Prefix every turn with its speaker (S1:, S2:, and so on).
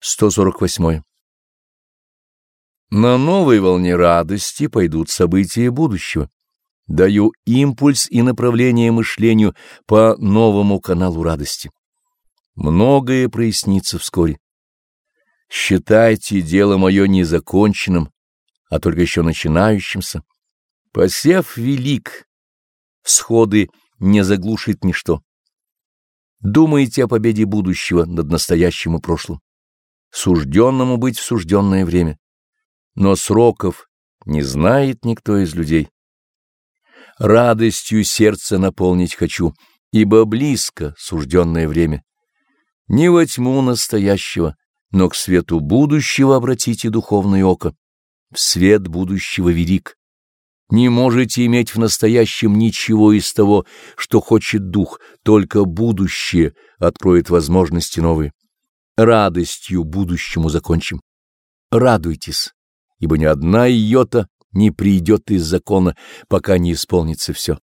S1: 148. На новой волне радости пойдут события будущего. Даю импульс и направление мышлению по новому каналу радости. Многое прояснится вскоре. Считайте дело мое незаконченным, а только еще начинающимся. Посев велик, всходы не заглушит ничто. Думайте о победе будущего над настоящим и прошлым сужденному быть в сужденное время. Но сроков не знает никто из людей. Радостью сердце наполнить хочу, ибо близко сужденное время. Не во тьму настоящего, но к свету будущего обратите духовное око. В свет будущего велик. Не можете иметь в настоящем ничего из того, что хочет дух, только будущее откроет возможности новые радостью будущему закончим. Радуйтесь, ибо ни одна йота не придет из закона, пока не исполнится все.